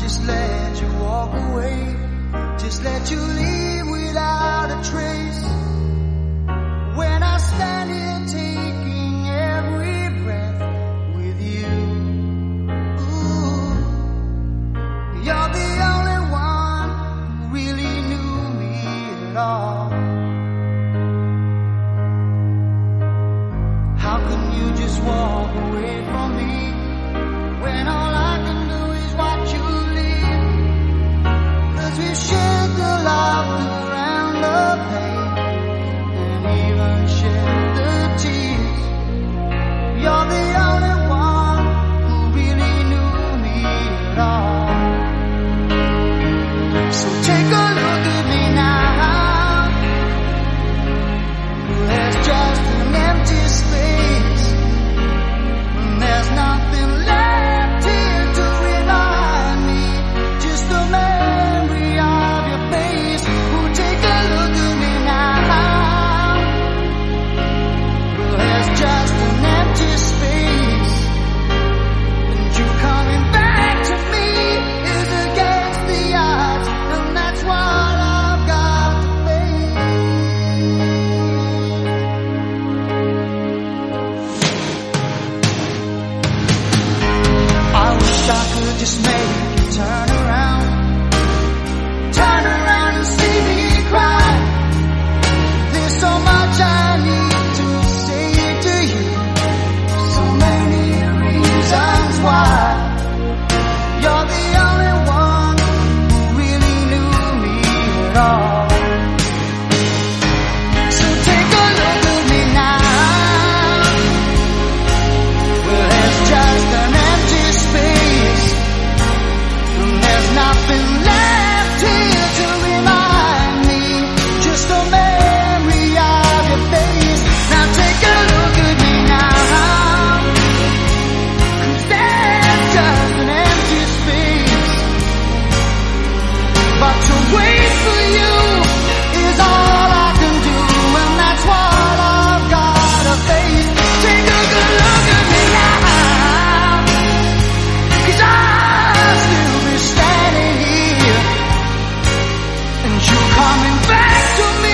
just let you walk away, just let you leave. shed the tears. You're the just make you turn around. Turn around and see me cry. There's so much I need to say to you. So many reasons why. You're the only one who really knew me at all. been coming back to me.